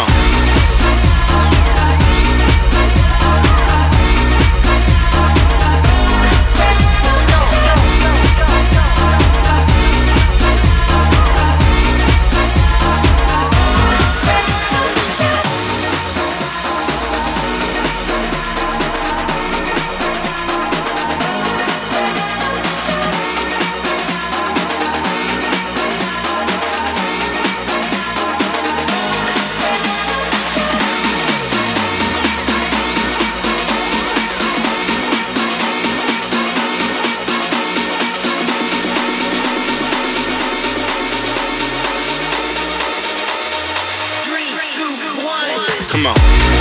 on. Come on.